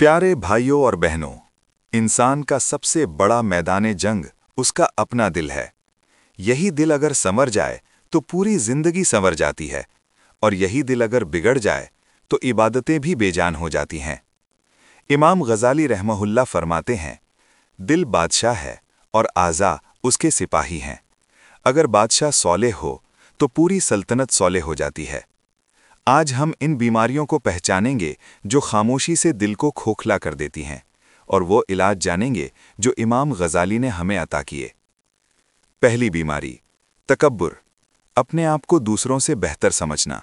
پیارے بھائیوں اور بہنوں، انسان کا سب سے بڑا میدان جنگ اس کا اپنا دل ہے۔ یہی دل اگر سنور جائے تو پوری زندگی سنور جاتی ہے، اور یہی دل اگر بگڑ جائے تو عبادتیں بھی بے جان ہو جاتی ہیں۔ امام غزالی رحمہ اللہ فرماتے ہیں، دل بادشاہ ہے اور آزا اس کے سپاہی ہیں۔ اگر بادشاہ سولے ہو تو پوری سلطنت سولے ہو جاتی ہے۔ آج ہم ان بیماریوں کو پہچانیں گے جو خاموشی سے دل کو کھوکھلا کر دیتی ہیں، اور وہ علاج جانیں گے جو امام غزالی نے ہمیں عطا کیے۔ پہلی بیماری، تکبر، اپنے آپ کو دوسروں سے بہتر سمجھنا۔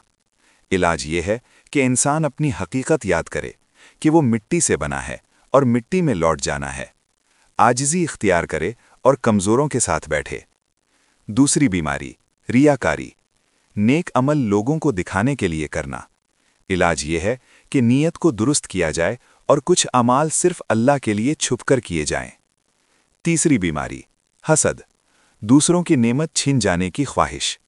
علاج یہ ہے کہ انسان اپنی حقیقت یاد کرے کہ وہ مٹی سے بنا ہے اور مٹی میں لوٹ جانا ہے۔ آجزی اختیار کرے اور کمزوروں کے ساتھ بیٹھے۔ دوسری بیماری، ریاکاری نیک عمل لوگوں کو دکھانے کے لیے کرنا۔ علاج یہ ہے کہ نیت کو درست کیا جائے اور کچھ امال صرف اللہ کے لیے چھپ کر کیے جائیں۔ تیسری بیماری، حسد۔ دوسروں کی نعمت چھن جانے کی خواہش۔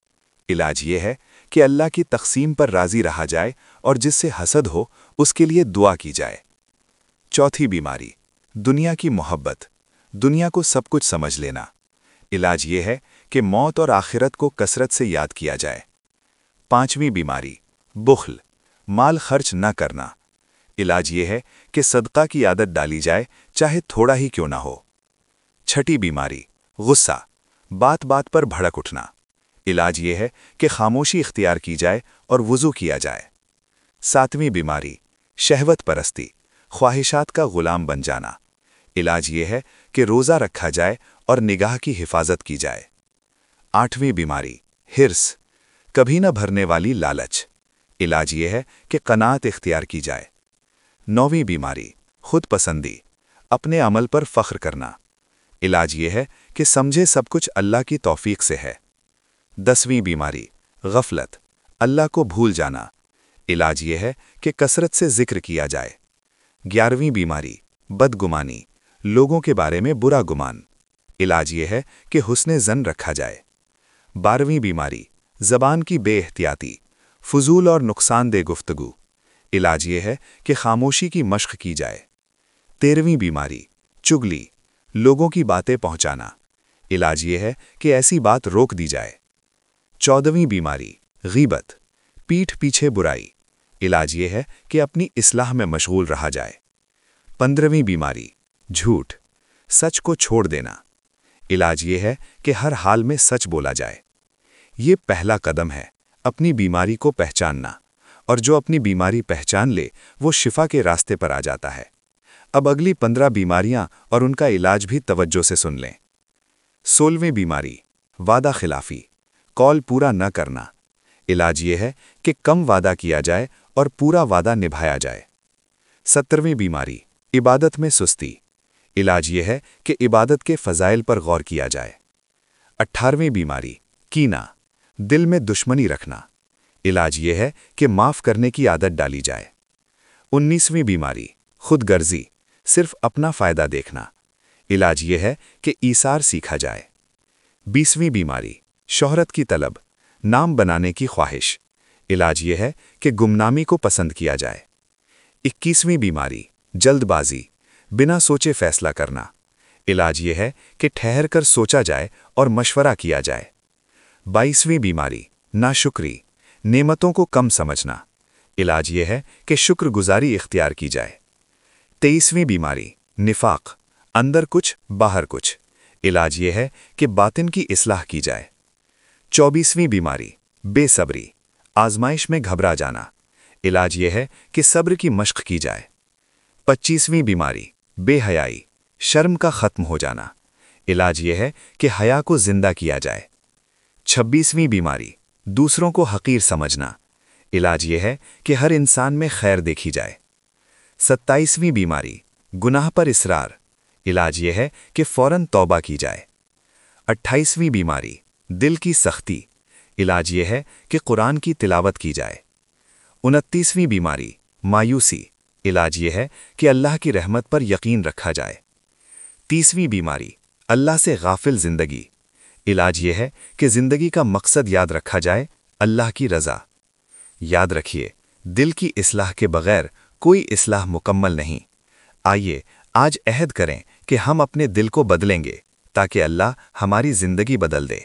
علاج یہ ہے کہ اللہ کی تقسیم پر راضی رہا جائے اور جس سے حسد ہو، اس کے لیے دعا کی جائے۔ چوتھی بیماری، دنیا کی محبت۔ دنیا کو سب کچھ سمجھ لینا۔ علاج یہ ہے کہ موت اور آخرت کو کثرت سے یاد کیا جائے۔ پانچویں بیماری، بخل۔ مال خرچ نہ کرنا۔ علاج یہ ہے کہ صدقہ کی عادت ڈالی جائے، چاہے تھوڑا ہی کیوں نہ ہو۔ چھٹی بیماری، غصہ۔ بات بات پر بھڑک اٹھنا۔ علاج یہ ہے کہ خاموشی اختیار کی جائے اور وضو کیا جائے۔ ساتویں بیماری، شہوت پرستی۔ خواہشات کا غلام بن جانا۔ علاج یہ ہے کہ روزہ رکھا جائے اور نگاہ کی حفاظت کی جائے۔ آٹھویں بیماری، ہرس۔ کبھی نہ بھرنے والی لالچ۔ علاج یہ ہے کہ قناعت اختیار کی جائے۔ نویں بیماری، خود پسندی، اپنے عمل پر فخر کرنا۔ علاج یہ ہے کہ سمجھے سب کچھ اللہ کی توفیق سے ہے۔ دسویں بیماری، غفلت، اللہ کو بھول جانا۔ علاج یہ ہے کہ کثرت سے ذکر کیا جائے۔ گیارہویں بیماری، بدگمانی، لوگوں کے بارے میں برا گمان۔ علاج یہ ہے کہ حسن زن رکھا جائے۔ بارہویں بیماری زبان کی بے احتیاطی، فضول اور نقصان دہ گفتگو۔ علاج یہ ہے کہ خاموشی کی مشق کی جائے۔ تیرہویں بیماری، چگلی، لوگوں کی باتیں پہنچانا۔ علاج یہ ہے کہ ایسی بات روک دی جائے۔ چودہویں بیماری، غیبت، پیٹھ پیچھے برائی۔ علاج یہ ہے کہ اپنی اصلاح میں مشغول رہا جائے۔ پندرہویں بیماری، جھوٹ، سچ کو چھوڑ دینا۔ علاج یہ ہے کہ ہر حال میں سچ بولا جائے۔ یہ پہلا قدم ہے، اپنی بیماری کو پہچاننا۔ اور جو اپنی بیماری پہچان لے، وہ شفا کے راستے پر آ جاتا ہے۔ اب اگلی پندرہ بیماریاں اور ان کا علاج بھی توجہ سے سن لیں۔ سولہویں بیماری، وعدہ خلافی۔ کال پورا نہ کرنا۔ علاج یہ ہے کہ کم وعدہ کیا جائے اور پورا وعدہ نبھایا جائے۔ سترویں بیماری، عبادت میں سستی۔ علاج یہ ہے کہ عبادت کے فضائل پر غور کیا جائے۔ اٹھارہویں بیماری، کینا۔ دل میں دشمنی رکھنا۔ علاج یہ ہے کہ معاف کرنے کی عادت ڈالی جائے۔ انیسویں بیماری، خود غرضی، صرف اپنا فائدہ دیکھنا۔ علاج یہ ہے کہ ایسار سیکھا جائے۔ بیسویں بیماری، شہرت کی طلب، نام بنانے کی خواہش۔ علاج یہ ہے کہ گمنامی کو پسند کیا جائے۔ اکیسویں بیماری، جلد بازی، بنا سوچے فیصلہ کرنا۔ علاج یہ ہے کہ ٹھہر کر سوچا جائے اور مشورہ کیا جائے۔ بائیسویں بیماری، ناشکری، نعمتوں کو کم سمجھنا۔ علاج یہ ہے کہ شکر گزاری اختیار کی جائے۔ تیئیسویں بیماری، نفاق، اندر کچھ، باہر کچھ۔ علاج یہ ہے کہ باطن کی اصلاح کی جائے۔ چوبیسویں بیماری، بے صبری، آزمائش میں گھبرا جانا۔ علاج یہ ہے کہ صبر کی مشق کی جائے۔ پچیسویں بیماری، بے حیائی، شرم کا ختم ہو جانا۔ علاج یہ ہے کہ حیا کو زندہ کیا جائے۔ چھبیسویں بیماری، دوسروں کو حقیر سمجھنا۔ علاج یہ ہے کہ ہر انسان میں خیر دیکھی جائے۔ ستائیسویں بیماری، گناہ پر اسرار علاج یہ ہے کہ فوراً توبہ کی جائے۔ اٹھائیسویں بیماری، دل کی سختی۔ علاج یہ ہے کہ قرآن کی تلاوت کی جائے۔ انتیسویں بیماری، مایوسی۔ علاج یہ ہے کہ اللہ کی رحمت پر یقین رکھا جائے۔ تیسویں بیماری، اللہ سے غافل زندگی۔ علاج یہ ہے کہ زندگی کا مقصد یاد رکھا جائے، اللہ کی رضا۔ یاد رکھیے، دل کی اصلاح کے بغیر کوئی اصلاح مکمل نہیں۔ آئیے آج عہد کریں کہ ہم اپنے دل کو بدلیں گے تاکہ اللہ ہماری زندگی بدل دے۔